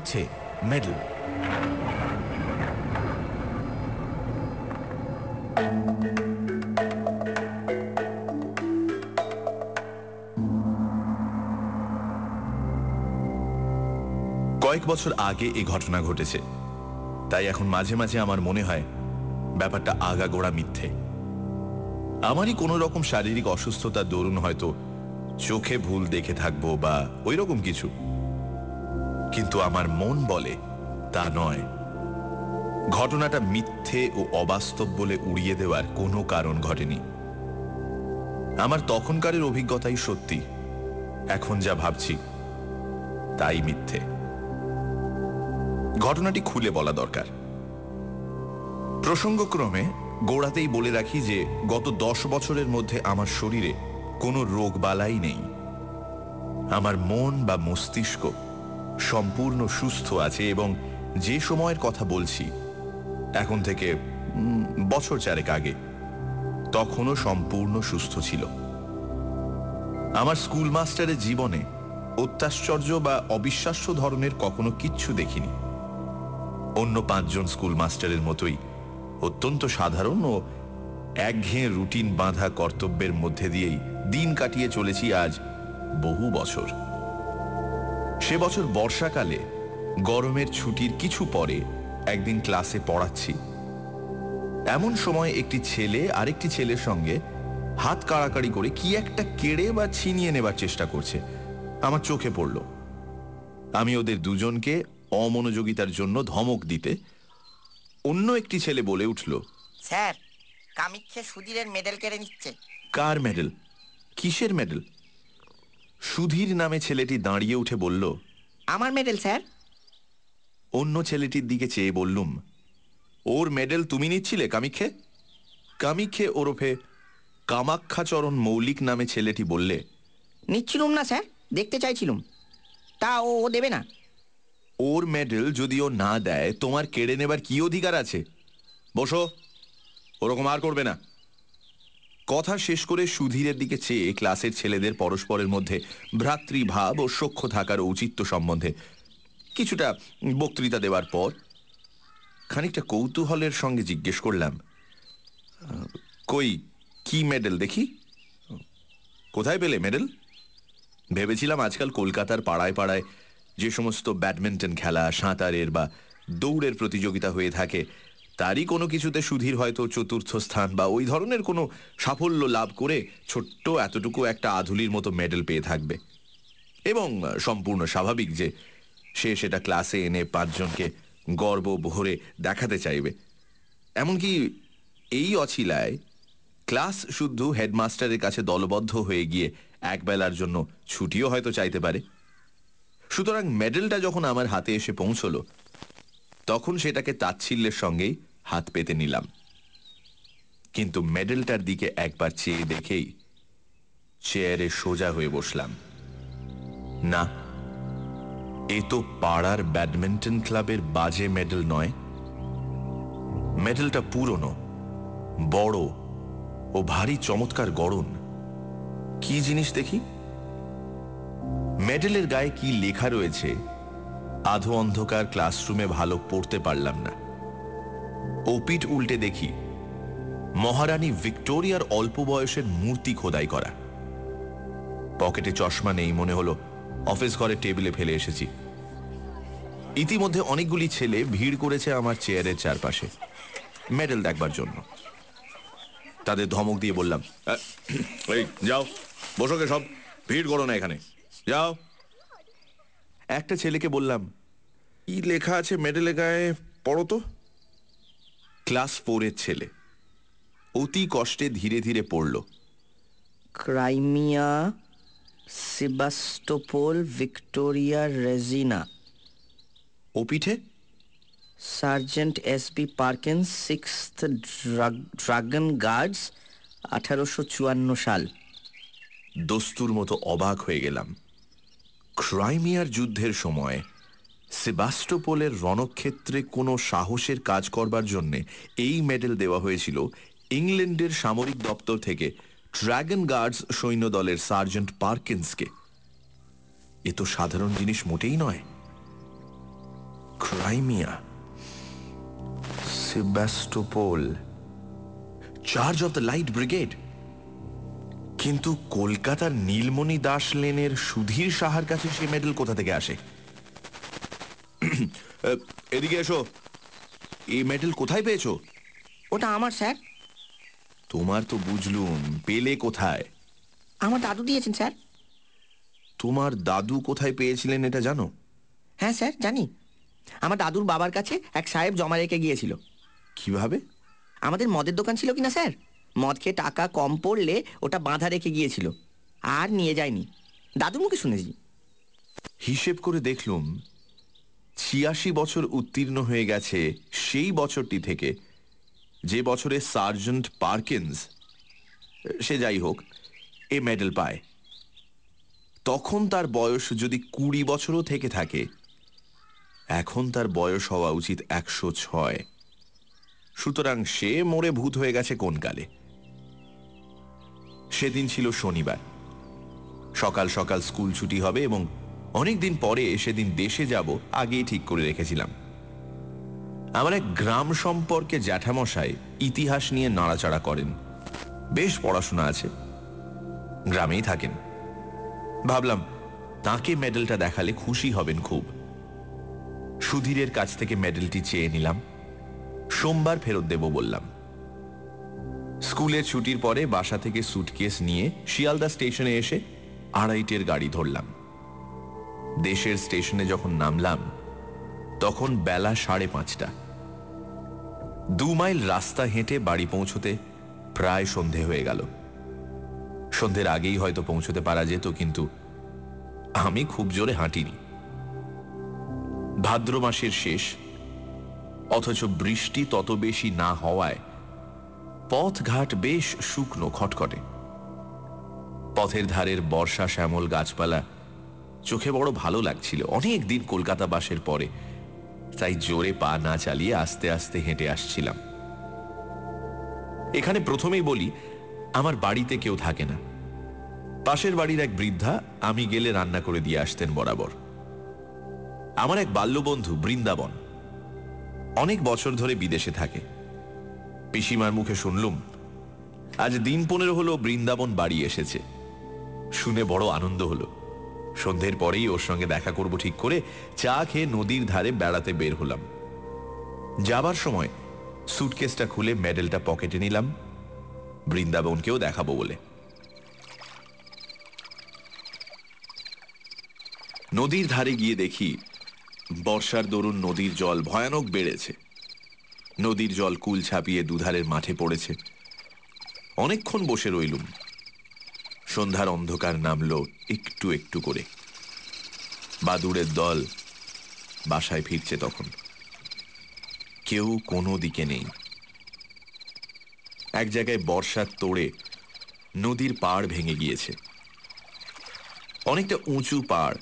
হচ্ছে মেডেল। কয়েক বছর আগে এই ঘটনা ঘটেছে। তাই এখন মাঝে মাঝে আমার মনে হয় ব্যাপারটা আগাগোড়া মিথ্যে। আমারই কোনো রকম শারীরিক অসুস্থতার দরুন হয়তো চোখে ভুল দেখে থাকব বা ওই রকম কিছু। কিন্তু আমার মন বলে তা নয়। ঘটনাটা মিথ্যে ও অবাস্তব বলে উড়িয়ে দেওয়ার কোনো কারণ ঘটেনি। আমার তখনকারের অভিজ্ঞতাই সত্যি। এখন যা ভাবছি, তাই মিথ্যে। ঘটনাটি খুলে বলা দরকার। প্রসঙ্গক্রমে গোড়াতেই বলে রাখি যে, গত দশ বছরের মধ্যে আমার শরীরে কোনো রোগ বালাই নেই। আমার মন বা মস্তিষ্ক সম্পূর্ণ সুস্থ আছে এবং যে সময়ের কথা বলছি, এখন থেকে বছর চারেক আগে, তখনও সম্পূর্ণ সুস্থ ছিল। আমার স্কুল মাস্টারের জীবনে অত্যাশ্চর্য বা অবিশ্বাস্য ধরনের কখনো কিচ্ছু দেখিনি। অন্য পাঁচজন স্কুল মাস্টারের মতোই অত্যন্ত সাধারণ ও একঘেয়ে রুটিন বাঁধা কর্তব্যের মধ্যে দিয়েই দিন কাটিয়ে চলেছি আজ বহু বছর। সে বছর বর্ষাকালে গরমের ছুটির কিছু পরে একদিন ক্লাসে পড়াচ্ছি। এমন সময় একটি ছেলে আরেকটি ছেলের সঙ্গে হাত কাড়াকাড়ি করে কি একটা কেড়ে বা ছিনিয়ে নেবার চেষ্টা করছে। আমার চোখে পড়ল। আমি ওদের দুজনকে অমনোযোগিতার জন্য ধমক দিতে অন্য একটি ছেলে বলে উঠল স্যার কামিক্ষে সুধীরের মেডেল কেড়ে নিচ্ছে। কার মেডেল? কিসের মেডেল? সুধীর নামে ছেলেটি দাঁড়িয়ে উঠে বলল আমার মেডেল স্যার। অন্য ছেলেটির দিকে চেয়ে বললুম ওর মেডেল তুমি নিচ্ছিলে কামিক্ষে? কামিক্ষে ওরফে কামাক্ষাচরণ মৌলিক নামে ছেলেটি বললে নিচ্ছিলুম না স্যার। দেখতে চাইছিলুম। তা ও ও দেবে না। ওর মেডেল যদি ও না দেয় তোমার কেড়ে নেবার কি অধিকার আছে? বসো। ওরকম আর করবে না। কথা শেষ করে সুধীরের দিকে চেয়ে ক্লাসের ছেলেদের পরস্পরের মধ্যে ভ্রাতৃভাব ও সখ্য থাকার ঔচিত্য সম্বন্ধে কিছুটা বক্তৃতা দেওয়ার পর খানিকটা কৌতূহলের সঙ্গে জিজ্ঞেস করলাম, কই, কি মেডেল দেখি? কোথায় পেলে মেডেল? ভেবেছিলাম আজকাল কলকাতার পাড়ায় পাড়ায় যে সমস্ত ব্যাডমিন্টন খেলা, সাঁতারের বা দৌড়ের প্রতিযোগিতা হয়ে থাকে তারই কোনো কিছুতে সুধীর হয়তো চতুর্থ স্থান বা ওই ধরনের কোনো সাফল্য লাভ করে ছোট্ট এতটুকু একটা আধুলির মতো মেডেল পেয়ে থাকবে। এবং সম্পূর্ণ স্বাভাবিক যে সে সেটা ক্লাসে এনে পাঁচজনকে গর্ব ভরে দেখাতে চাইবে। এমনকি এই অছিলায় ক্লাস শুদ্ধ হেডমাস্টারের কাছে দলবদ্ধ হয়ে গিয়ে একবেলার জন্য ছুটিও হয়তো চাইতে পারে। সুতরাং মেডেলটা যখন আমার হাতে এসে পৌঁছলো তখন সেটাকে তাচ্ছিল্যের সঙ্গেই হাত পেতে নিলাম। কিন্তু মেডেলটার দিকে একবার চেয়ে দেখেই চেয়ারে সোজা হয়ে বসলাম। না, এ তো পাড়ার ব্যাডমিন্টন ক্লাবের বাজে মেডেল নয়। মেডেলটা পুরনো, বড় ও ভারী চমৎকার গড়ন। কি জিনিস দেখি? মেডেলের গায়ে কি লেখা রয়েছে? আধো অন্ধকার ক্লাসরুমে ভালো পড়তে পারলাম না। ওপিট উল্টে দেখি মহারানী ভিক্টোরিয়ার অল্প বয়সের মূর্তি খোদাই করা। পকেটে চশমা নেই মনে হলো অফিস ঘরে টেবিলে ফেলে এসেছি। ইতিমধ্যে অনেকগুলি ছেলে ভিড় করেছে আমার চেয়ারের চারপাশে। মেডেল দেখবার জন্য। তাদের ধমক দিয়ে বললাম "আহ, এই যাও বসোকে সব ভিড় করো না এখানে। যাও। একটা ছেলেকে বললাম কি লেখা আছে মেডেলে গায়ে? পড়ো তো। ক্লাস ফোরের ছেলে অতি কষ্টে ধীরে ধীরে পড়ল। Crimea সিবাস্টোপোল Victoria Regina. ও পিঠে? Sergeant S B Perkins six dragoon guards আঠারোশো চুয়ান্ন সাল। দস্তুর মতো অবাক হয়ে গেলাম। ক্রাইমিয়ার যুদ্ধের সময়, সেবাস্টোপোলের রণক্ষেত্রে কোনো সাহসের কাজ করবার জন্য এই মেডেল দেওয়া হয়েছিল ইংল্যান্ডের সামরিক দপ্তর থেকে ড্রাগন গার্ডস সৈন্যদলের সার্জেন্ট পার্কিন্সকে। এ তো সাধারণ জিনিস মোটেই নয়। Crimea, Sebastopol charge of the light brigade কিন্তু কলকাতার নীলমণি দাস লেনের সুধীর সাহার কাছে সে মেডেল কোথা থেকে আসে? এদিকে এসো। এই মেডেল কোথায় পেয়েছ? ওটা আমার স্যার। তোমার তো বুঝলুম পেলে কোথায়? আমার দাদু দিয়েছেন স্যার। তোমার দাদু কোথায় পেয়েছিলেন এটা জানো? হ্যাঁ স্যার জানি। আমার দাদুর বাবার কাছে এক সাহেব জমা রেখে গিয়েছিল। কীভাবে? আমাদের মদের দোকান ছিল কিনা স্যার? মদ খেয়ে টাকা কম পড়লে ওটা বাঁধা রেখে গিয়েছিল। আর নিয়ে যায়নি। দাদুর মুখে শুনেছি। হিসেব করে দেখলুম, ছিয়াশি বছর উত্তীর্ণ হয়ে গেছে সেই বছরটি থেকে। যে বছরে সার্জেন্ট পার্কিন্স, সে যাই হোক, এ মেডেল পায়। তখন তার বয়স যদি কুড়ি বছরও থেকে থাকে, এখন তার বয়স হওয়া উচিত একশো ছয়। সুতরাং সে মরে ভূত হয়ে গেছে কোন কালে। সেদিন ছিল শনিবার। সকাল সকাল স্কুল ছুটি হবে এবং অনেক দিন পরে সেদিন দেশে যাব আগেই ঠিক করে রেখেছিলাম। আমার এক গ্রাম সম্পর্কে জ্যাঠামশাই ইতিহাস নিয়ে নাড়াচাড়া করেন। বেশ পড়াশোনা আছে। গ্রামেই থাকেন। ভাবলাম, তাকে মেডেলটা দেখালে খুশি হবেন খুব। সুধীরের কাছ থেকে মেডেলটি চেয়ে নিলাম। সোমবার ফেরত দেব বললাম। স্কুলের ছুটির পরে বাসা থেকে সুটকেস নিয়ে শিয়ালদা স্টেশনে এসে আড়াইটের গাড়ি ধরলাম। দেশের স্টেশনে যখন নামলাম, তখন বেলা সাড়ে পাঁচটা। দু মাইল রাস্তা হেঁটে বাড়ি পৌঁছতে প্রায় সন্ধে হয়ে গেল। সন্ধ্যের আগেই হয়তো পৌঁছতে পারা যেত, কিন্তু আমি খুব জোরে হাঁটিনি। ভাদ্র মাসের শেষ, অথচ বৃষ্টি তত বেশি না হওয়ায় পথঘাট বেশ শুকনো খটখটে। পথের ধারের বর্ষা শ্যামল গাছপালা চোখে বড় ভালো লাগছিল অনেক দিন কলকাতা বাসের পরে, তাই জোরে পা না চালিয়ে আস্তে আস্তে হেঁটে আসছিলাম। এখানে প্রথমেই বলি, আমার বাড়িতে কেউ থাকে না। পাশের বাড়ির এক বৃদ্ধা আমি গেলে রান্না করে দিয়ে আসতেন বরাবর। আমার এক বাল্যবন্ধু বৃন্দাবন। অনেক বছর ধরে বিদেশে থাকে। পিসিমার মুখে শুনলুম, আজ দিন পনেরো হলো বৃন্দাবন বাড়ি এসেছে। শুনে বড় আনন্দ হলো। সন্ধ্যের পরেই ওর সঙ্গে দেখা করব ঠিক করে চা খেয়ে নদীর ধারে বেড়াতে বের হলাম। যাবার সময় সুটকেসটা খুলে মেডেলটা পকেটে নিলাম। বৃন্দাবনকেও দেখাবো বলে। নদীর ধারে গিয়ে দেখি বর্ষার দরুন নদীর জল ভয়ানক বেড়েছে। নদীর জল কুল ছাপিয়ে দুধারের মাঠে পড়েছে। অনেকক্ষণ বসে রইলুম। সন্ধ্যার অন্ধকার নামলো একটু একটু করে। বাদুড়ের দল বাসায় ফিরছে তখন। কেউ কোনো দিকে নেই। এক জায়গায় বর্ষার তোড়ে নদীর পাড় ভেঙে গিয়েছে। অনেকটা উঁচু পাড়,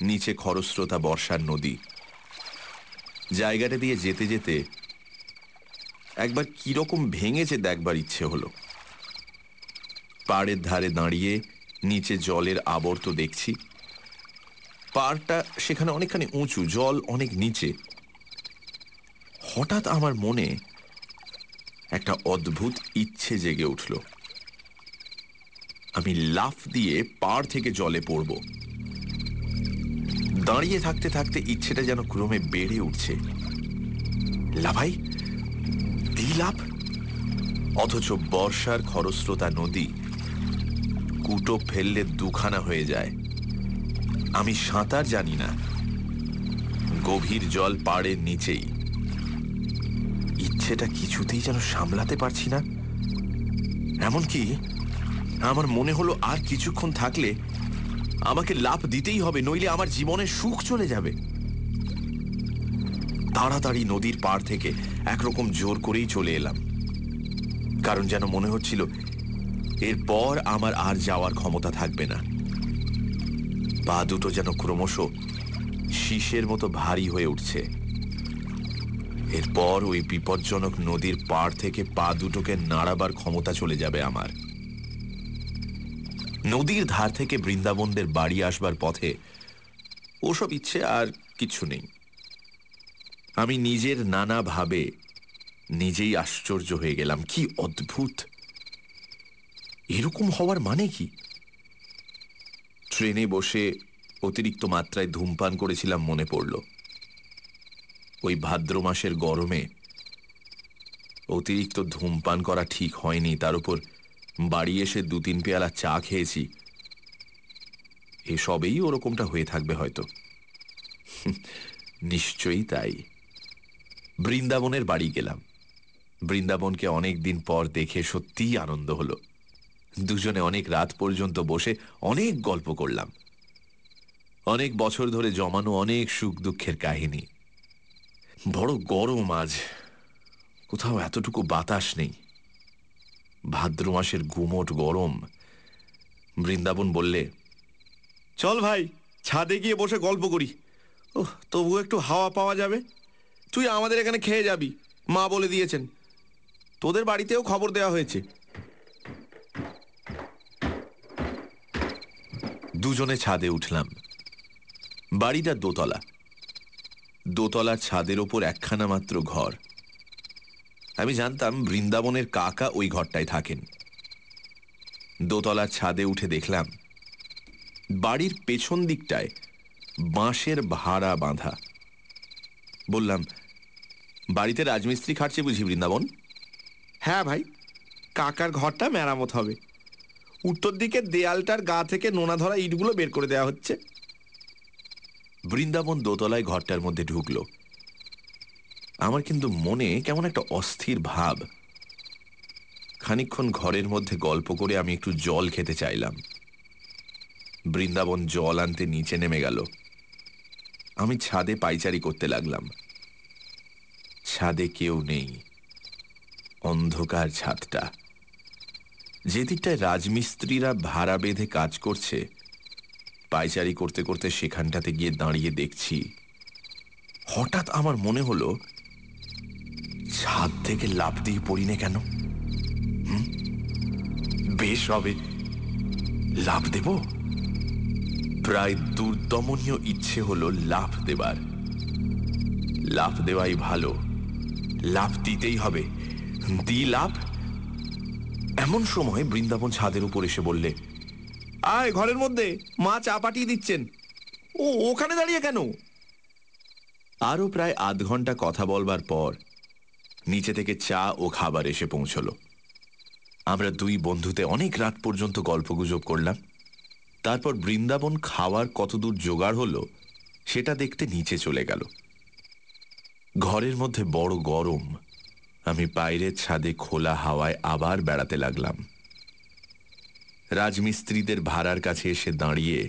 নিচে খরস্রোতা বর্ষার নদী। জায়গাটা দিয়ে যেতে যেতে একবার কীরকম ভেঙেছে দেখবার ইচ্ছে হলো। পাড়ের ধারে দাঁড়িয়ে নিচে জলের আবর্ত দেখছি। পাড়টা সেখানে অনেকখানি উঁচু, জল অনেক নিচে। হঠাৎ আমার মনে একটা অদ্ভুত ইচ্ছে জেগে উঠল। আমি লাফ দিয়ে পাড় থেকে জলে পড়ব। দাঁড়িয়ে থাকতে থাকতে ইচ্ছেটা যেন ক্রমে বেড়ে উঠছে। লাভাই দিই লাভ অথচ বর্ষার খরস্রোতা নদী কুটো ফেললে দুখানা হয়ে যায়। আমি সাঁতার জানি না। গভীর জল পাড়ের নিচেই। ইচ্ছেটা কিছুতেই যেন সামলাতে পারছি না। এমনকি আমার মনে হলো আর কিছুক্ষণ থাকলে আমাকে লাভ দিতেই হবে, নইলে আমার জীবনের সুখ চলে যাবে। তাড়াতাড়ি নদীর পাড় থেকে একরকম জোর করেই চলে এলাম। কারণ যেন মনে হচ্ছিল, এরপর আমার আর যাওয়ার ক্ষমতা থাকবে না। পা দুটো যেন ক্রমশ শীষের মতো ভারী হয়ে উঠছে। এরপর ওই বিপজ্জনক নদীর পাড় থেকে পা দুটোকে নাড়াবার ক্ষমতা চলে যাবে আমার। নদীর ধার থেকে বৃন্দাবনদের বাড়ি আসবার পথে ওসব ইচ্ছে আর কিছু নেই। আমি নিজের নানা ভাবে নিজেই আশ্চর্য হয়ে গেলাম। কি অদ্ভুত! এরকম হওয়ার মানে কি? ট্রেনে বসে অতিরিক্ত মাত্রায় ধূমপান করেছিলাম মনে পড়ল। ওই ভাদ্র মাসের গরমে অতিরিক্ত ধূমপান করা ঠিক হয়নি। তার উপর বাড়ি এসে দু তিন পেয়ালা চা খেয়েছি। এসবেই ওরকমটা হয়ে থাকবে হয়তো। নিশ্চয়ই তাই। বৃন্দাবনের বাড়ি গেলাম। বৃন্দাবনকে অনেক দিন পর দেখে সত্যিই আনন্দ হলো। দুজনে অনেক রাত পর্যন্ত বসে অনেক গল্প করলাম। অনেক বছর ধরে জমানো অনেক সুখ দুঃখের কাহিনী। বড় গরম আজ। কোথাও এতটুকু বাতাস নেই। ভাদ্র মাসের গুমোট গরম। বৃন্দাবন বললে, চল ভাই, ছাদে গিয়ে বসে গল্প করি। ও তবু একটু হাওয়া পাওয়া যাবে? তুই আমাদের এখানে খেয়ে যাবি, মা বলে দিয়েছেন। তোদের বাড়িতেও খবর দেওয়া হয়েছে। দুজনে ছাদে উঠলাম। বাড়িটা দোতলা। দোতলার ছাদের ওপর একখানা মাত্র ঘর। আমি জানতাম বৃন্দাবনের কাকা ওই ঘরটায় থাকেন। দোতলার ছাদে উঠে দেখলাম, বাড়ির পেছন দিকটায় বাঁশের ভাড়া বাঁধা। বললাম বাড়িতে রাজমিস্ত্রি খাটছে বুঝি বৃন্দাবন? হ্যাঁ ভাই কাকার ঘরটা মেরামত হবে। উত্তর দিকে দেয়ালটার গা থেকে নোনা ধরা ইটগুলো বের করে দেওয়া হচ্ছে। বৃন্দাবন দোতলায় ঘরটার মধ্যে ঢুকলো। আমার কিন্তু মনে কেমন একটা অস্থির ভাব। খানিকক্ষণ ঘরের মধ্যে গল্প করে আমি একটু জল খেতে চাইলাম। বৃন্দাবন জল আনতে নিচে নেমে গেল। আমি ছাদে পাইচারি করতে লাগলাম। ছাদে কেউ নেই, অন্ধকার ছাদটা। যে দিকটায় রাজমিস্ত্রিরা ভাড়া বেঁধে কাজ করছে পাইচারি করতে করতে সেখানটাতে গিয়ে দাঁড়িয়ে দেখছি। হঠাৎ আমার মনে হলো, ছাদ থেকে লাফ দিয়ে পড়ি না কেন? বেশ হবে লাভ দেব? প্রায় দুর্দমনীয় ইচ্ছে হলো লাভ দেবার। লাভ দেওয়াই ভালো। লাভ দিতেই হবে। দি লাভ এমন সময় বৃন্দাবন ছাদের উপর এসে বললে, আয় ঘরের মধ্যে, মা চা পাঠিয়ে দিচ্ছেন। ও, ওখানে দাঁড়িয়ে কেন? আরও প্রায় আধ ঘণ্টা কথা বলবার পর নিচে থেকে চা ও খাবার এসে পৌঁছলো। আমরা দুই বন্ধুতে অনেক রাত পর্যন্ত গল্পগুজব করলাম। তারপর বৃন্দাবন খাওয়ার কতদূর জোগাড় হলো, সেটা দেখতে নিচে চলে গেল। ঘরের মধ্যে বড় গরম। আমি বাইরের ছাদে খোলা হাওয়ায় আবার বেড়াতে লাগলাম। রাজমিস্ত্রিদের ভাড়ার কাছে এসে দাঁড়িয়ে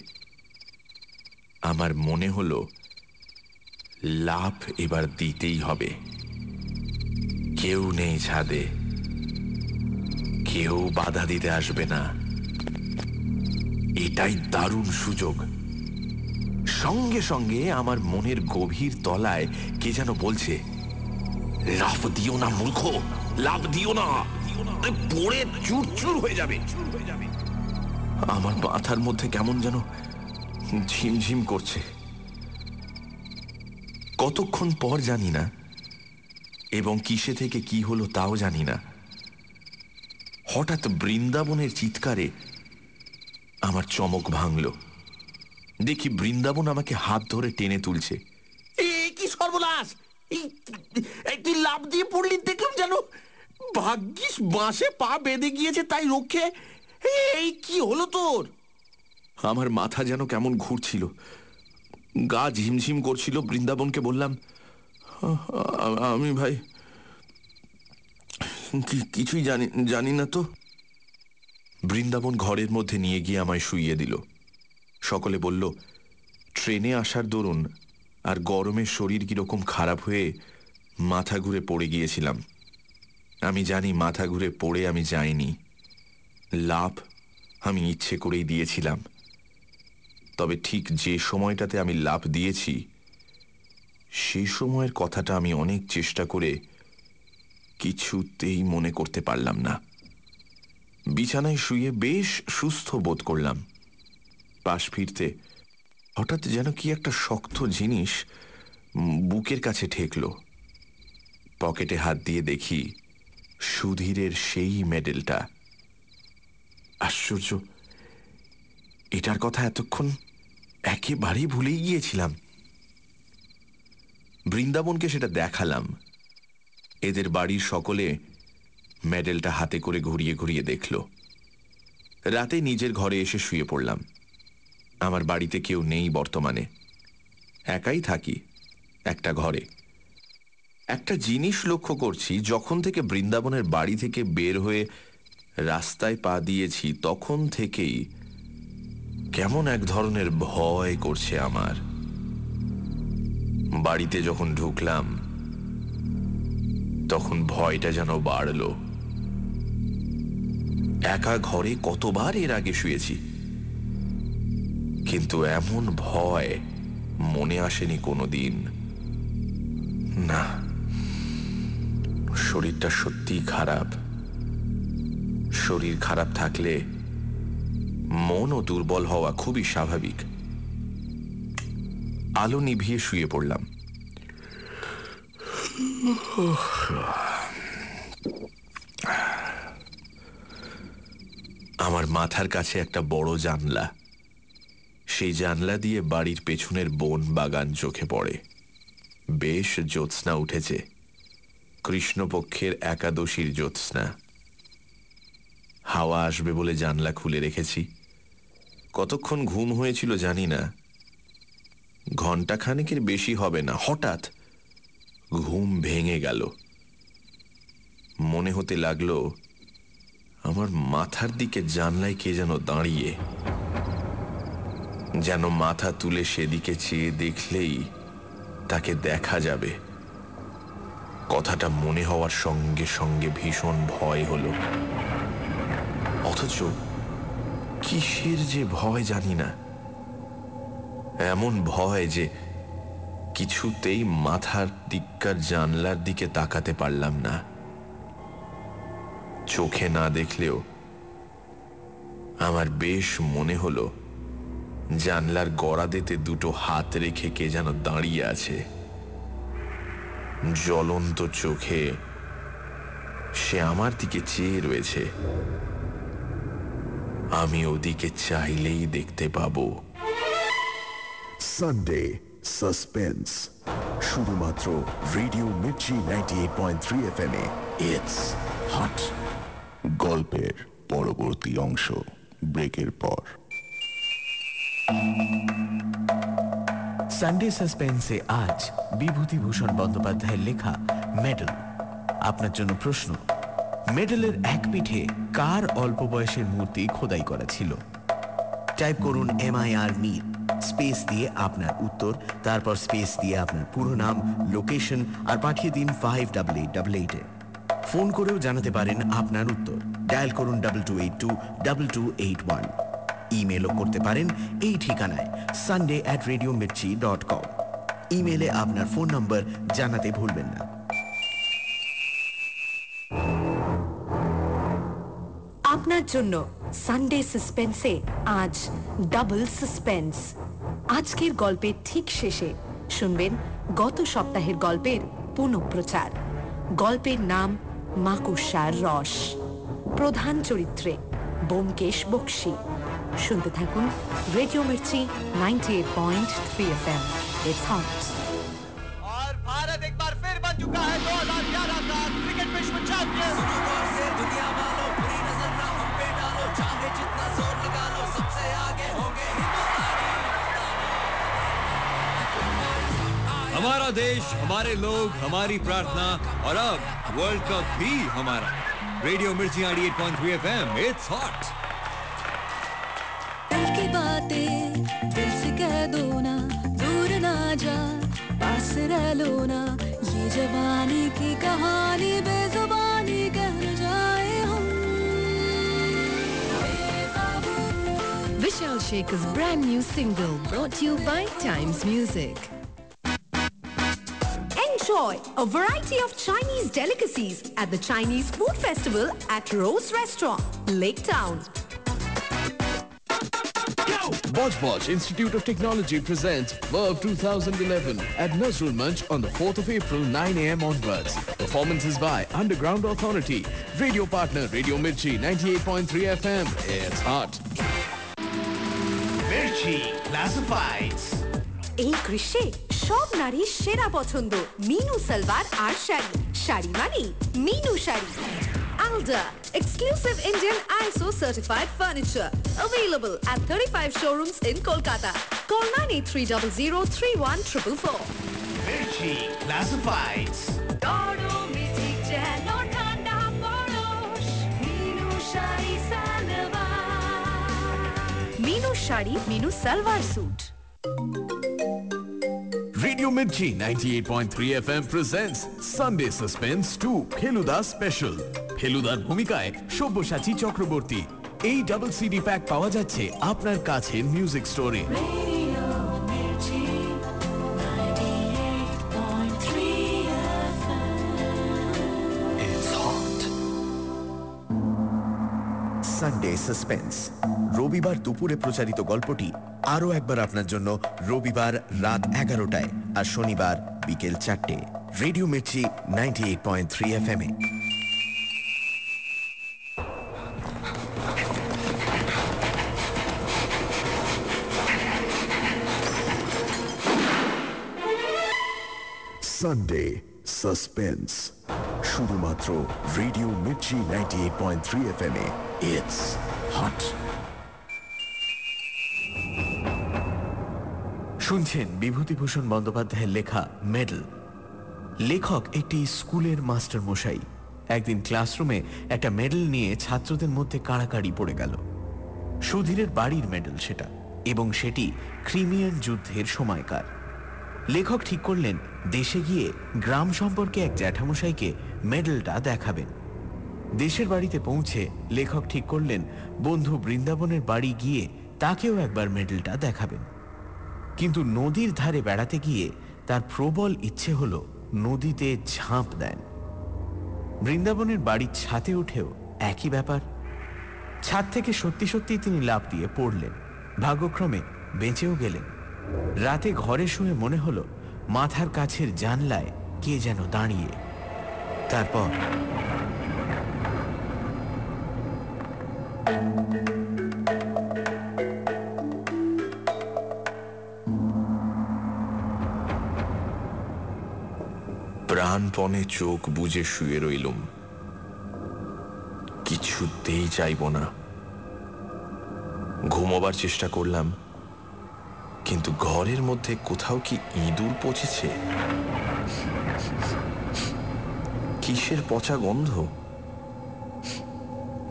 আমার মনে হলো লাভ এবার দিতেই হবে। কেউ নেই ছাদে। কেউ বাধা দিতে আসবে না। এটাই দারুণ সুযোগ। সঙ্গে সঙ্গে আমার মনের গভীর তলায় কে যেন বলছে লাভ দিও না, মূর্খ! লাভ দিও না! পড়ে চুরচুর হয়ে যাবে। আমার মাথার মধ্যে কেমন যেন ঝিমঝিম করছে। কতক্ষণ পর জানি না, এবং কিসে থেকে কি হলো তাও জানি না। হঠাৎ বৃন্দাবনের চিৎকারে আমার চমক ভাঙল। দেখি বৃন্দাবন আমাকে হাত ধরে টেনে তুলছে। এ কি সর্বনাশ! তুই লাভ দিয়ে পড়লি দেখলাম যেন ভাগ্যিস বাঁশে পা বেঁধে গিয়েছে তাই রক্ষে। এই কি হলো তোর? আমার মাথা যেন কেমন ঘুরছিল। গা ঝিমঝিম করছিল বৃন্দাবনকে বললাম "আ- আ- আমি ভাই কি- কিছুই জানি জানি না তো? বৃন্দাবন ঘরের মধ্যে নিয়ে গিয়ে আমায় শুইয়ে দিল। সকলে বলল, ট্রেনে আসার দরুন আর গরমে শরীর কীরকম খারাপ হয়ে মাথা ঘুরে পড়ে গিয়েছিলাম। আমি জানি মাথা ঘুরে পড়ে আমি যাইনি। লাভ আমি ইচ্ছে করেই দিয়েছিলাম। তবে ঠিক যে সময়টাতে আমি লাভ দিয়েছি সেই সময়ের কথাটা আমি অনেক চেষ্টা করে কিছুতেই মনে করতে পারলাম না। বিছানায় শুয়ে বেশ সুস্থ বোধ করলাম। পাশ ফিরতে, হঠাৎ যেন কি একটা শক্ত জিনিস বুকের কাছে ঠেকল। পকেটে হাত দিয়ে দেখি সুধীরের সেই মেডেলটা। আশ্চর্য, এটার কথা এতক্ষণ একেবারেই ভুলেই গিয়েছিলাম। বৃন্দাবনকে সেটা দেখালাম। এদের বাড়ির সকলে মেডেলটা হাতে করে ঘুরিয়ে ঘুরিয়ে দেখল। রাতে নিজের ঘরে এসে শুয়ে পড়লাম। আমার বাড়িতে কেউ নেই বর্তমানে। একাই থাকি, একটা ঘরে। একটা জিনিস লক্ষ্য করছি, যখন থেকে বৃন্দাবনের বাড়ি থেকে বের হয়ে রাস্তায় পা দিয়েছি, তখন থেকেই কেমন এক ধরনের ভয় করছে আমার। বাড়িতে যখন ঢুকলাম, তখন ভয়টা যেন বাড়ল। একা ঘরে কতবার এর আগে শুয়েছি। কিন্তু এমন ভয় মনে আসেনি কোনোদিন। না, শরীরটা সত্যিই খারাপ। শরীর খারাপ থাকলে মনও দুর্বল হওয়া খুবই স্বাভাবিক। আলো নিভিয়ে শুয়ে পড়লাম। আমার মাথার কাছে একটা বড় জানলা। সেই জানলা দিয়ে বাড়ির পেছনের বন বাগান চোখে পড়ে। বেশ জ্যোৎস্না উঠেছে। কৃষ্ণপক্ষের একাদশীর জ্যোৎস্না। হাওয়া আসবে বলে জানলা খুলে রেখেছি। কতক্ষণ ঘুম হয়েছিল জানি না। ঘণ্টা খানেকের বেশি হবে না, হঠাৎ ঘুম ভেঙে গেল। মনে হতে লাগল, আমার মাথার দিকে জানলায় কে যেন দাঁড়িয়ে। যেন মাথা তুলে সেদিকে চেয়ে দেখলেই তাকে দেখা যাবে। কথাটা মনে হওয়ার সঙ্গে সঙ্গে ভীষণ ভয় হলো। অথচ কিসের যে ভয় জানি না। এমন ভয় যে কিছুতেই মাথার দিককার জানলার দিকে তাকাতে পারলাম না। চোখে না দেখলেও আমার বেশ মনে হলো জানলার গড়াদেতে দুটো হাত রেখে কে যেন দাঁড়িয়ে আছে। জ্বলন্ত চোখে সে আমার দিকে চেয়ে রয়েছে। আমি ওদিকে চাইলেই দেখতে পাবো। সানডে সাসপেন্স শুধুমাত্র radio Mirchi ninety eight point three F M A. It's hot গল্পের পরবর্তী অংশ ব্রেকের পর। সানডে সাসপেন্সে আজ বিভূতিভূষণ বন্দ্যোপাধ্যায়ের লেখা মেডেল আপনার জন্য প্রশ্ন মেডেলের এক পিঠে কার অল্প বয়সের মূর্তি খোদাই করা ছিল? টাইপ করুন এমআইআর মির স্পেস দিয়ে আপনার উত্তর, তারপর স্পেস দিয়ে আপনার পুরো নাম লোকেশন আর পাঠিয়ে দিন ফাইভ ডাবল এইট ডাবল এইটে ফোন করেও জানাতে পারেন আপনার উত্তর। ডায়াল করুন double two eight two double two eight one ইমেলও করতে পারেন এই ঠিকানায় Sunday at radio Mirchi dot com ইমেলে আপনার ফোন নম্বর জানাতে ভুলবেন না। আপনার জন্য সানডে সাসপেন্সে আজ ডাবল সাসপেন্স আজকের গল্পের ঠিক শেষে শুনবেন গত সপ্তাহের গল্পের পুনঃপ্রচার। গল্পের নাম মাকুসার রস। প্রধান চরিত্রে বোমকেশ বক্সি। শুনতে থাকুন radio Mirchi ninety eight point three F M it's hot और भारत एक बार फिर बन चुका है 2011 का क्रिकेट विश्व चैंपियन से दुनिया वालों पूरी नजर ना हम पे डालो चाहे जितना जोर लगा लो सबसे आगे होंगे हमारा देश हमारे लोग हमारी प्रार्थना और अब वर्ल्ड कप भी हमारा रेडियो मिर्ची 88.3 एफएम इट्स हॉट पास रह लो ना ये जवानी की कहानी बेजुबानी कह न जाए हम Vishal Shekhar's brand new single brought to you by Times Music. Enjoy a variety of Chinese delicacies at the Chinese Food Festival at Rose Restaurant, Lake Town. Bodge Bodge Institute of Technology presents Verve 2011 at Nazrul Munch on the 4th of April, 9 a.m. onwards. Performances by Underground Authority, radio partner Radio Mirchi 98.3 FM. It's hot. Mirchi Classifieds. এই গ্রীষ্মে সব নারীর সেরা পছন্দ মিনু সালভার আর শাড়ি শাড়ি মানে Minu sari Alda, exclusive Indian ISO certified furniture. Available at 35 showrooms in Kolkata. Call 9830031444. Mirchi Classifieds. Minu Shadi, Minu Salwar Suit. Radio Mirchi 98.3 FM presents Sunday Suspense 2 Kheluda Special. ফেলুদার ভূমিকায় সব্যসাচী চক্রবর্তী। এই ডাবল সিডি প্যাক পাওয়া যাচ্ছে আপনার কাছে মিউজিক স্টোরে Sunday suspense রবিবার দুপুরে প্রচারিত গল্পটি আরও একবার আপনার জন্য রবিবার রাত এগারোটায় আর শনিবার বিকেল চারটে। Radio Mirchi ninety eight point three F M এ সানডে সাসপেন্স শুধুমাত্র radio Mirchi ninety eight point three F M এ হট শুনছেন বিভূতিভূষণ বন্দ্যোপাধ্যায়ের লেখা মেডেল। লেখক একটি স্কুলের মাস্টার মশাই একদিন ক্লাসরুমে একটা মেডেল নিয়ে ছাত্রদের মধ্যে কাড়াকাড়ি পড়ে গেল। সুধীরের বাড়ির মেডেল সেটা, এবং সেটি ক্রিমিয়ান যুদ্ধের সময়কার। লেখক ঠিক করলেন, দেশে গিয়ে গ্রাম সম্পর্কে এক জ্যাঠামশাইকে মেডেলটা দেখাবেন। দেশের বাড়িতে পৌঁছে লেখক ঠিক করলেন, বন্ধু বৃন্দাবনের বাড়ি গিয়ে তাকেও একবার মেডেলটা দেখাবেন। কিন্তু নদীর ধারে বেড়াতে গিয়ে তার প্রবল ইচ্ছে হল নদীতে ঝাঁপ দেন। বৃন্দাবনের বাড়ির ছাতে উঠেও একই ব্যাপার। ছাদ থেকে সত্যি সত্যি তিনি লাভ দিয়ে পড়লেন। ভাগ্যক্রমে বেঁচেও গেলেন। রাতে ঘরে শুয়ে মনে হলো, মাথার কাছের জানলায় কে যেন দাঁড়িয়ে। তারপর প্রাণপণে চোখ বুজে শুয়ে রইলুম। কিছুতেই চাইব না। ঘুমোবার চেষ্টা করলাম। কিন্তু ঘরের মধ্যে কোথাও কি ইঁদুর পচেছে? কিসের পচা গন্ধ?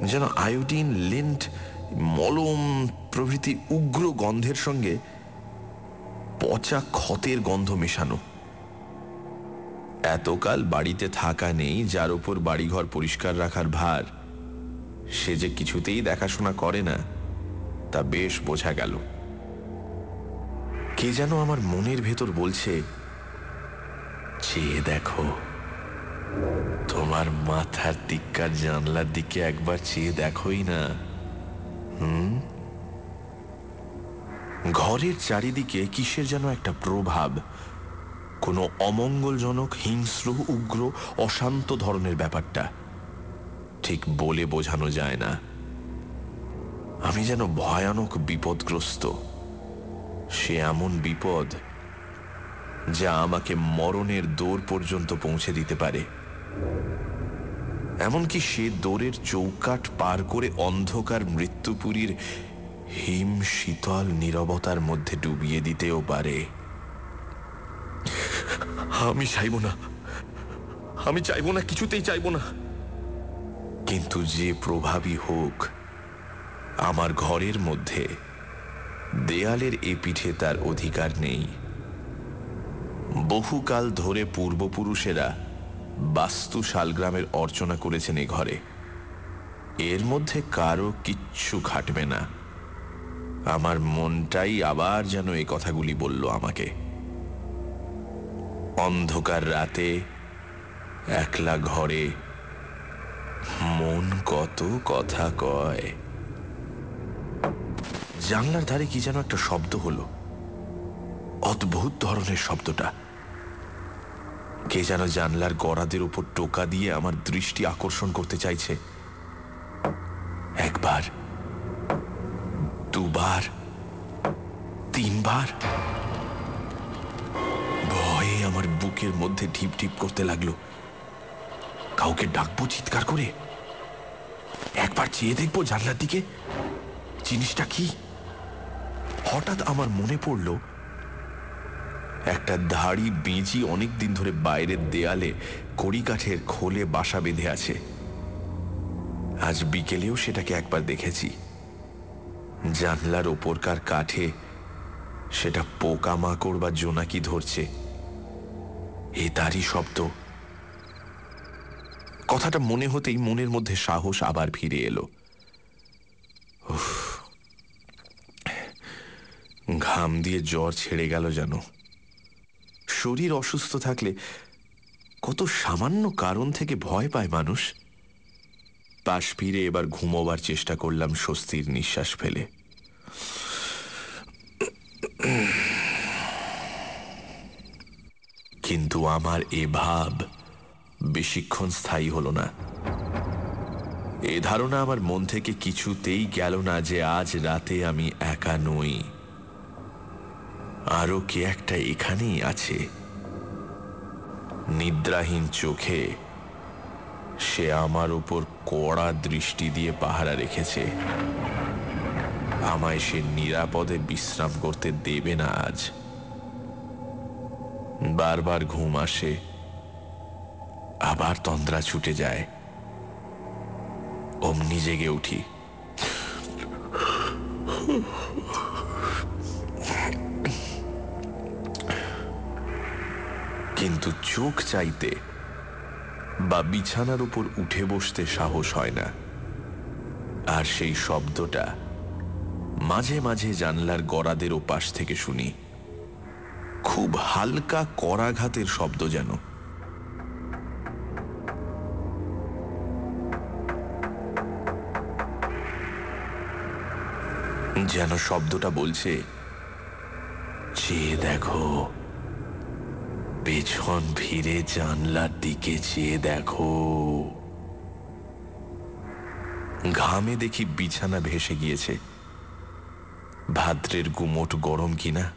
যেন আয়োডিন, লিন্ট, মলম প্রভৃতি উগ্র গন্ধের সঙ্গে পচা ক্ষতের গন্ধ মেশানো। এতকাল বাড়িতে থাকা নেই যার উপর বাড়িঘর পরিষ্কার রাখার ভার। সে যে কিছুতেই দেখাশোনা করে না, তা বেশ বোঝা গেল। কে যেন আমার মনের ভেতর বলছে, চেয়ে দেখো, তোমার মাথার দিককার জানলার দিকে একবার চেয়ে দেখোই না। হুম? ঘরের চারিদিকে কিসের যেন একটা প্রভাব, কোনো অমঙ্গলজনক, হিংস্র, উগ্র, অশান্ত ধরনের ব্যাপারটা, ঠিক বলে বোঝানো যায় না। আমি যেন ভয়ানক বিপদগ্রস্ত। সে এমন বিপদ যা আমাকে মরণের দৌড় পর্যন্ত পৌঁছে দিতে পারে। এমনকি সে দৌড়ের চৌকাট পার করে অন্ধকার মৃত্যুপুরীর হিম শীতল নীরবতার মধ্যে ডুবিয়ে দিতেও পারে। আমি চাইব না। আমি চাইব না, কিছুতেই চাইব না। কিন্তু যে প্রভাবই হোক, আমার ঘরের মধ্যে দেয়ালের এ পিঠে তার অধিকার নেই। বহুকাল ধরে পূর্বপুরুষেরা বাস্তু শালগ্রামের অর্চনা করেছেন এ ঘরে। এর মধ্যে কারও কিচ্ছু খাটবে না। আমার মনটাই আবার যেন এই কথাগুলি বলল আমাকে। অন্ধকার রাতে একলা ঘরে মন কত কথা কয়। জানলার ধারে কি যেন একটা শব্দ হলো। অদ্ভুত ধরনের শব্দটা। কে যেন জানলার গড়াদের উপর টোকা দিয়ে আমার দৃষ্টি আকর্ষণ করতে চাইছে। একবার, দুবার, তিনবার। ভয়ে আমার বুকের মধ্যে ঢিপ ঢিপ করতে লাগল। কাউকে ডাকবো চিৎকার করে? একবার চেয়ে দেখব জানলার দিকে। জিনিসটা কি? হঠাৎ আমার মনে পড়ল একটা ধাড়ি বেঁচি অনেক দিন ধরে বাইরের দেয়ালে কড়িকাঠের খোলে বাসা বেঁধে আছে। আজ বিকেলেও সেটাকে একবার দেখেছি। জানলার ওপরকার কাঠে সেটা পোকামাকড় বা জোনাকি ধরছে। এ তারই শব্দ। কথাটা মনে হতেই মনের মধ্যে সাহস আবার ফিরে এলো। উফ, ঘাম দিয়ে জ্বর ছেড়ে গেল যেন। শরীর অসুস্থ থাকলে কত সামান্য কারণ থেকে ভয় পায় মানুষ। পাশ ফিরে এবার ঘুমোবার চেষ্টা করলাম স্বস্তির নিঃশ্বাস ফেলে। কিন্তু আমার এ ভাব বেশিক্ষণ স্থায়ী হলো না। এ ধারণা আমার মন থেকে কিছুতেই গেল না যে আজ রাতে আমি একা নই। আরও কে একটা এখানেই আছে? নিদ্রাহীন চোখে সে আমার উপর কড়া দৃষ্টি দিয়ে পাহারা রেখেছে। আমায় সে নিরাপদে বিশ্রাম করতে দেবে না আজ। বারবার ঘুম আসে, আবার তন্দ্রা ছুটে যায়। অমনি জেগে উঠি। কিন্তু চোখ চাইতে বা বিছানার উপর উঠে বসতে সাহস হয় না। আর সেই শব্দটা মাঝে মাঝে জানলার গড়াদের ওপাশ থেকে শুনি। খুব হালকা করাঘাতের শব্দ যেন। যেন শব্দটা বলছে, চেয়ে দেখো। পেছন ফিরে জানলার দিকে চেয়ে দেখো। ঘামে দেখি বিছানা ভেসে গিয়েছে। ভাদ্রের গুমোট গরম কিনা?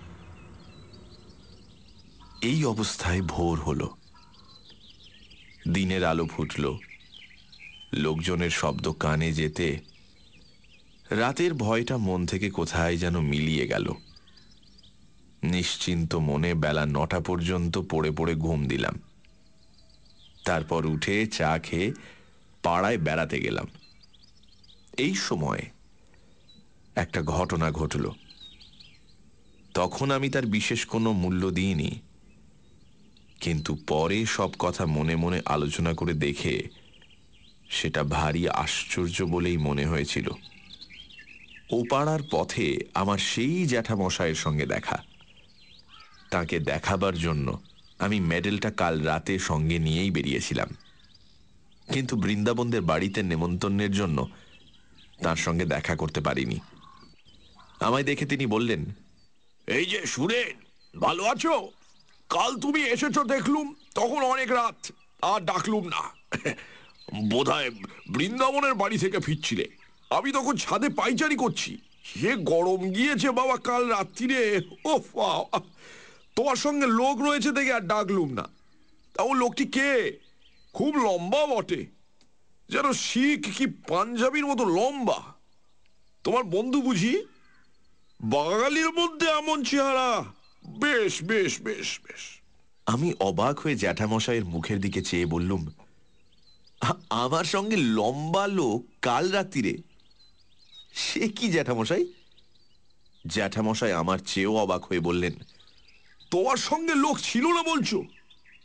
এই অবস্থায় ভোর হলো। দিনের আলো ফুটল। লোকজনের শব্দ কানে যেতে। রাতের ভয়টা মন থেকে কোথায় যেন মিলিয়ে গেল। নিশ্চিন্ত মনে বেলা নটা পর্যন্ত পড়ে পড়ে ঘুম দিলাম। তারপর উঠে চা খেয়ে পাড়ায় বেড়াতে গেলাম। এই সময় একটা ঘটনা ঘটল। তখন আমি তার বিশেষ কোনো মূল্য দিইনি। কিন্তু পরে সব কথা মনে মনে আলোচনা করে দেখে সেটা ভারী আশ্চর্য বলেই মনে হয়েছিল। ও পাড়ার পথে আমার সেই জ্যাঠামশায়ের সঙ্গে দেখা। তাকে দেখাবার জন্য আমি মেডেলটা কাল রাতে সঙ্গে নিয়েই বেরিয়েছিলাম। কিন্তু বৃন্দাবনদের বাড়িতে নেমন্তন্নের জন্য তার সঙ্গে দেখা করতে পারিনি। আমায় দেখে তিনি বললেন, এই যে সুরেন, ভালো আছো? কাল তুমি এসেছ দেখলুম, তখন অনেক রাত, আর ডাকলুম না। বোধহয় বৃন্দাবনের বাড়ি থেকে ফিরছিলে। আমি তখন ছাদে পাইচারি করছি। সে গরম গিয়েছে বাবা কাল রাত্রিরে। ও তোমার সঙ্গে লোক রয়েছে দেখে আর ডাকলুম না। তা ও লোকটি কে? খুব লম্বা বটে। যেন শিখ কি পাঞ্জাবির মতো লম্বা। তোমার বন্ধু বুঝি? বাঙালির মধ্যে এমন চেহারা। বেশ বেশ বেশ বেশ। আমি অবাক হয়ে জ্যাঠামশাইয়ের মুখের দিকে চেয়ে বললুম, আমার সঙ্গে লম্বা লোক কাল রাত্রিরে? সে কি জ্যাঠামশাই? জ্যাঠামশাই আমার চেয়েও অবাক হয়ে বললেন তোমার সঙ্গে লোক ছিল না বলছো?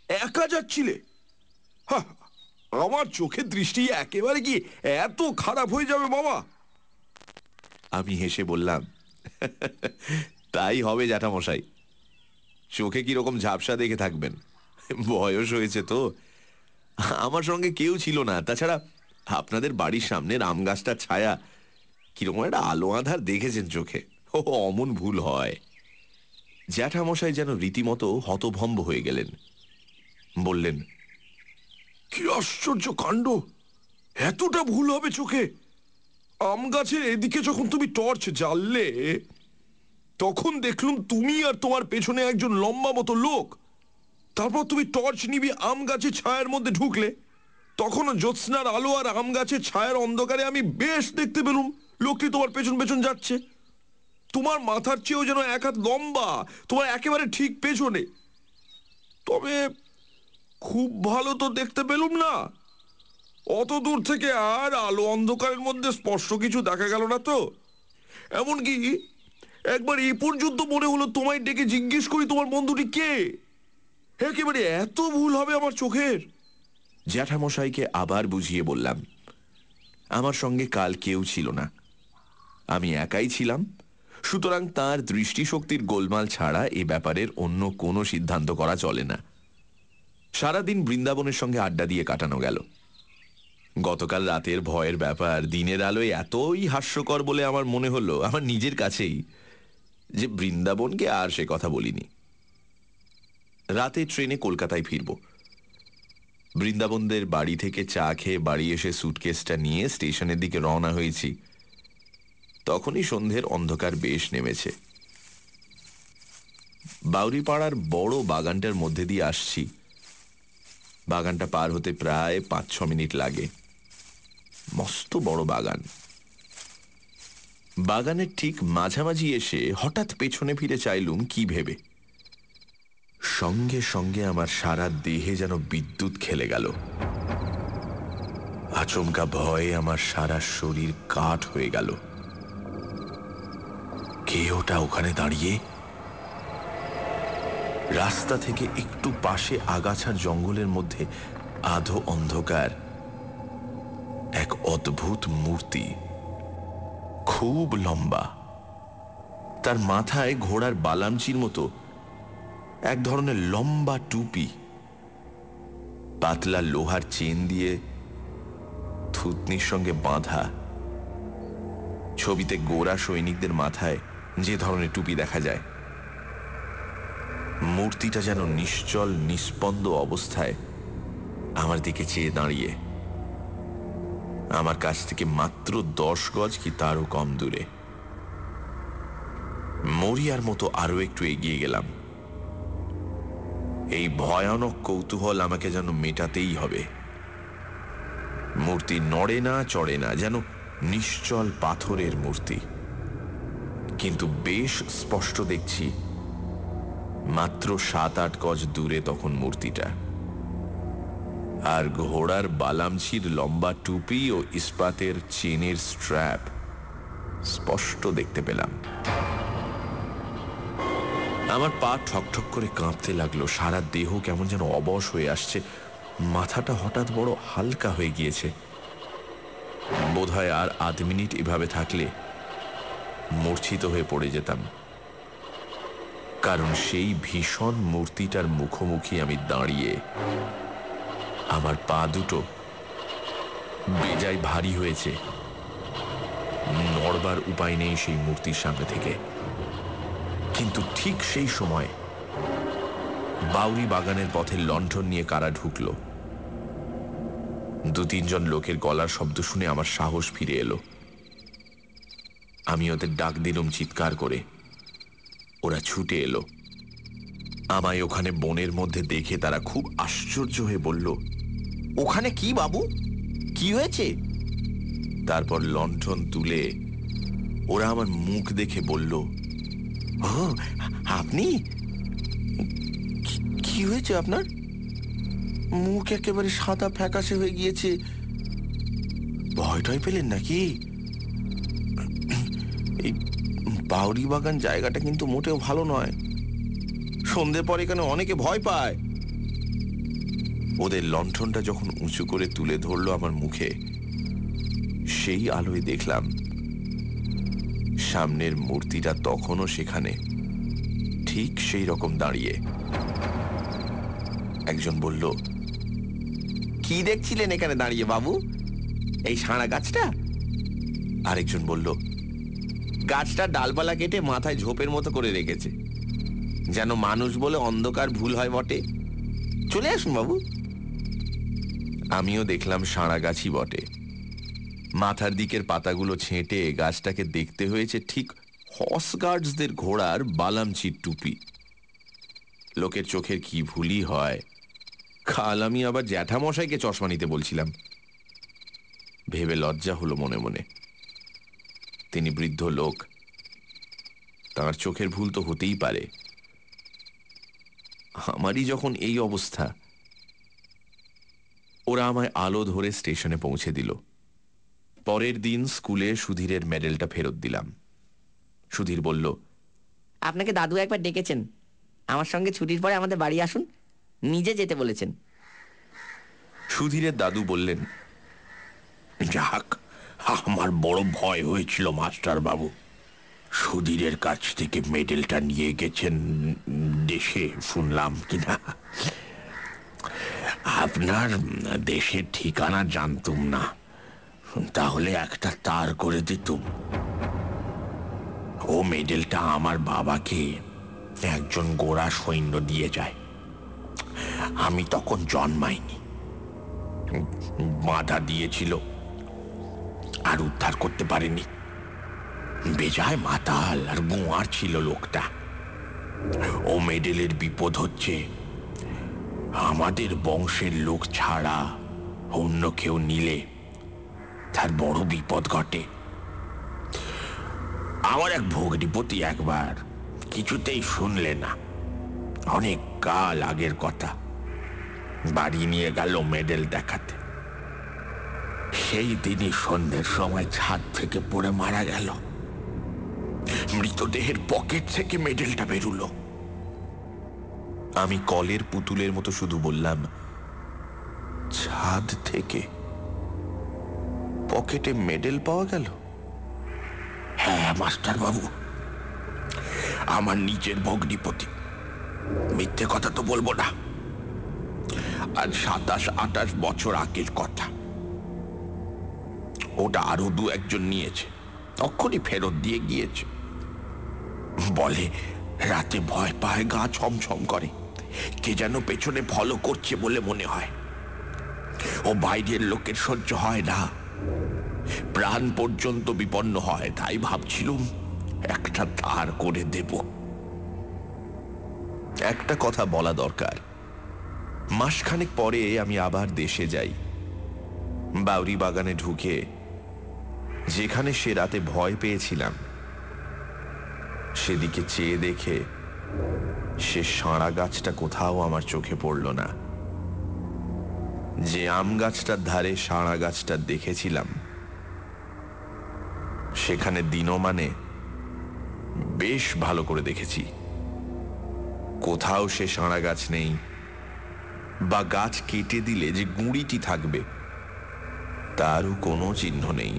একা যাচ্ছিলে? আমার চোখের দৃষ্টি একেবারে কি এত খারাপ হয়ে যাবে বাবা? আমি হেসে বললাম, তাই হবে জ্যাঠামশাই। চোখে কীরকম ঝাপসা দেখে থাকবেন। বয়স হয়েছে তো। আমার সঙ্গে কেউ ছিল না। তাছাড়া আপনাদের বাড়ির সামনের আম গাছটার ছায়া, কীরকম একটা আলো আধার দেখেছেন চোখে। ও, অমন ভুল হয়। জ্যাঠামশাই যেন রীতিমতো হতভম্ব হয়ে গেলেন। বললেন, কি আশ্চর্য কাণ্ড! এতটা ভুল হবে চোখে! আম গাছের এদিকে যখন তুমি টর্চ জ্বাললে, তখন দেখলুম তুমি আর তোমার পেছনে একজন লম্বা মতো লোক। তারপর তুমি টর্চ নিবি আম গাছের ছায়ার মধ্যে ঢুকলে, তখন জ্যোৎস্নার আলো আর আম গাছের ছায়ার অন্ধকারে আমি বেশ দেখতে পেলুম। লোকটি তোমার পেছন পেছন যাচ্ছে। তোমার মাথার চেয়েও যেন এক হাত লম্বা, তোমার একেবারে ঠিক পেছনে। তবে খুব ভালো তো দেখতে পেলুম না। অত দূর থেকে আর আলো অন্ধকারের মধ্যে স্পর্শ কিছু দেখা গেল না তো। এমনকি একবার এ পর্যন্ত মনে হলো তোমায় ডেকে জিজ্ঞেস করি তোমার বন্ধুটি কে। একেবারে এত ভুল হবে আমার চোখের। জ্যাঠামশাইকে আবার বুঝিয়ে বললাম, আমার সঙ্গে কাল কেউ ছিল না। আমি একাই ছিলাম সুতরাং তার দৃষ্টিশক্তির গোলমাল ছাড়া এ ব্যাপারের অন্য কোনো সিদ্ধান্ত করা চলে না। সারাদিন বৃন্দাবনের সঙ্গে আড্ডা দিয়ে কাটানো গেল। গতকাল রাতের ভয়ের ব্যাপার, দিনের আলোয় এতই হাস্যকর বলে আমার মনে হলো, আমার নিজের কাছেই, যে বৃন্দাবনকে আর সে কথা বলিনি। রাতে ট্রেনে কলকাতায় ফিরব। বৃন্দাবনদের বাড়ি থেকে চা খেয়ে বাড়ি এসে সুটকেসটা নিয়ে স্টেশনের দিকে রওনা হয়েছি। তখনই সন্ধ্যের অন্ধকার বেশ নেমেছে। বাউরিপাড়ার বড় বাগানটার মধ্যে দিয়ে আসছি। বাগানটা পার হতে প্রায় পাঁচ ছ মিনিট লাগে। মস্ত বড় বাগান। বাগানের ঠিক মাঝামাঝি এসে হঠাৎ পেছনে ফিরে চাইলুম, কি ভেবে? সঙ্গে সঙ্গে আমার সারা দেহে যেন বিদ্যুৎ খেলে গেল। আচমকা ভয়ে আমার সারা শরীর কাঠ হয়ে গেল। কে ওটা ওখানে দাঁড়িয়ে রাস্তা থেকে একটু পাশে আগাছার জঙ্গলের মধ্যে আধো অন্ধকার এক অদ্ভুত মূর্তি, খুব লম্বা। তার মাথায় ঘোড়ার বালামচির মতো এক ধরনের লম্বা টুপি, পাতলা লোহার চেন দিয়ে থুতনির সঙ্গে বাঁধা। ছবিতে গোরা সৈনিকদের মাথায় যে ধরনের টুপি দেখা যায়। মূর্তিটা যেন নিশ্চল নিস্পন্দ অবস্থায় আমার দিকে চেয়ে দাঁড়িয়ে। আমার কাছ থেকে মাত্র দশ গজ কি তারও কম দূরে। মরিয়ার মতো আরও একটু এগিয়ে গেলাম। এই ভয়ানক কৌতূহল আমাকে যেন মেটাতেই হবে। মূর্তি নড়ে না, চড়ে না, যেন নিশ্চল পাথরের মূর্তি। কিন্তু বেশ স্পষ্ট দেখছি, মাত্র সাত আট গজ দূরে তখন মূর্তিটা। আর ঘোড়ার বালামছির লম্বা টুপি ও ইস্পাতের চেনের স্ট্র্যাপ স্পষ্ট দেখতে পেলাম। আমার পা ঠকঠক করে কাঁপতে লাগল, সারা দেহ কেমন যেন অবশ হয়ে আসছে, মাথাটা হঠাৎ বড় হালকা হয়ে গিয়েছে। বোধহয় আর আধ মিনিট এভাবে থাকলে মূর্ছিত হয়ে পড়ে যেতাম। কারণ সেই ভীষণ মূর্তিটার মুখোমুখি আমি দাঁড়িয়ে আমার পা দুটো বেজায় ভারী হয়েছে। নড়বার উপায় নেই সেই মূর্তির সামনে থেকে। কিন্তু ঠিক সেই সময় বাউরি বাগানের পথে লণ্ঠন নিয়ে কারা ঢুকলো? দু তিনজন লোকের গলার শব্দ শুনে আমার সাহস ফিরে এলো। আমি ওদের ডাক দিলুম চিৎকার করে। ওরা ছুটে এলো। আমায় ওখানে বনের মধ্যে দেখে তারা খুব আশ্চর্য হয়ে বলল, ওখানে কি বাবু? কি হয়েছে? তারপর লণ্ঠন তুলে ওরা আমার মুখ দেখে বলল আপনি? কি- হয়েছে আপনার? মুখ একেবারে সাদা ফ্যাকাশে হয়ে গিয়েছে। ভয় টয় পেলেন নাকি? বাউরি বাগান জায়গাটা কিন্তু মোটেও ভালো নয়। সন্ধে পর এখানে অনেকে ভয় পায়। ওদের লণ্ঠনটা যখন উঁচু করে তুলে ধরলো আমার মুখে, সেই আলোয় দেখলাম, সামনের মূর্তিটা তখনও সেখানে, ঠিক সেই রকম দাঁড়িয়ে। একজন বলল, কি দেখছিলেন এখানে দাঁড়িয়ে বাবু? এই সাঁড়া গাছটা? আরেকজন বলল গাছটা ডালপালা কেটে মাথায় ঝোপের মতো করে রেখেছে। যেন মানুষ বলে অন্ধকার ভুল হয় বটে। চলে আসুন বাবু। আমিও দেখলাম সাঁড়া গাছই বটে। মাথার দিকের পাতাগুলো ছেঁটে গাছটাকে দেখতে হয়েছে ঠিক হর্স গার্ডসদের ঘোড়ার বালামচির টুপি। লোকের চোখের কি ভুলই হয়। কাল আমি আবার জ্যাঠামশাইকে চশমা নিতে বলছিলাম। ভেবে লজ্জা হলো মনে মনে। তিনি বৃদ্ধ লোক। তার চোখের ভুল তো হতেই পারে। আমারই যখন এই অবস্থা ওরা আমায় আলো ধরে স্টেশনে পৌঁছে দিল। পরের দিন স্কুলে সুধীরের মেডেলটা ফেরত দিলাম। সুধীর বলল আপনাকে দাদু একবার ডেকেছেন। আমার সঙ্গে ছুটির পরে আমাদের বাড়ি আসুন। নিজে যেতে বলেছেন। সুধীরের দাদু বললেন যাক আমার বড় ভয় হয়েছিল মাস্টার বাবু সুধীরের কাছ থেকে মেডেলটা নিয়ে গেছেন, দেশে শুনলাম কিনা। আপনার দেশের ঠিকানা জানতুম না। তাহলে একটা তার করে দিতুম। ও মেডেলটা আমার বাবাকে একজন গোড়া সৈন্য দিয়ে যায়। আমি তখন জন্মাইনি। বাধা দিয়েছিল। আর উদ্ধার করতে পারেনি। বেজায় মাতাল আর গোয়ার ছিল লোকটা। ও মেডেলের বিপদ হচ্ছে। আমাদের বংশের লোক ছাড়া অন্য কেউ নিলে তার বড় বিপদ ঘটে। আমার এক ভগ্নিপতি একবার কিছুতেই শুনলে না। অনেক কাল আগের কথা। বাড়ি নিয়ে গেল মেডেল দেখাতে। সেই দিনই সন্ধ্যের সময় ছাদ থেকে পড়ে মারা গেল। মৃতদেহের পকেট থেকে মেডেলটা বেরুলো। আমি কলের পুতুলের মতো শুধু বললাম, ছাদ থেকে পকেটে মেডেল পাওয়া গেল? হ্যাঁ মাস্টার বাবু আমার নিজের ভগ্নিপতি। মিথ্যে কথা তো বলব না। আজ সাতাশ, আঠাশ বছর আগের কথা। ওটা আরও দু একজন নিয়েছে। তখনই ফেরত দিয়ে গিয়েছে। বলে, রাতে ভয় পায়, গা ছমছম করে। কে যেন পেছনে ফলো করছে বলে মনে হয়। ও বাইরের লোকের সহ্য হয় না। প্রাণ পর্যন্ত বিপন্ন হয়, তাই ভাবছিলুম, একটা ধার করে দেব। একটা কথা বলা দরকার। মাসখানেক পরে আমি আবার দেশে যাই। বাউরি বাগানে ঢুকে যেখানে সে রাতে ভয় পেয়েছিলাম, সেদিকে চেয়ে দেখে সে সাঁড়া গাছটা কোথাও আমার চোখে পড়ল না। যে আম গাছটার ধারে সাঁড়া গাছটা দেখেছিলাম, সেখানে দিনমানে বেশ ভালো করে দেখেছি। কোথাও সে সাঁড়া গাছ নেই, বা গাছ কেটে দিলে যে গুঁড়িটি থাকবে, তারও কোনো চিহ্ন নেই।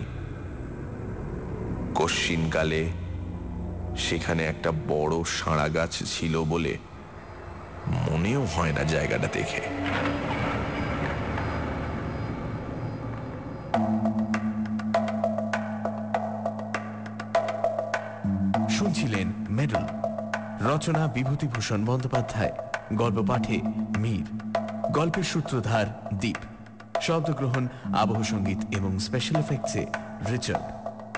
কশ্চিনকালে সেখানে একটা বড় সাঁড়া গাছ ছিল বলে মনেও হয় না জায়গাটা দেখে। শুনছিলেন মেডল, রচনা বিভূতিভূষণ বন্দ্যোপাধ্যায়, গল্প পাঠে মীর, গল্পের সূত্রধার দ্বীপ শব্দগ্রহণ আবহ সংগীত এবং স্পেশাল এফেক্টসে রিচার্ড।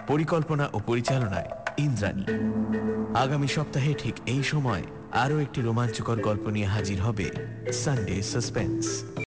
পরিকল্পনা ও পরিচালনায় ইন্দ্রাণী। আগামী সপ্তাহে ঠিক এই সময় আরও একটি রোমাঞ্চকর গল্প নিয়ে হাজির হবে সানডে সাসপেন্স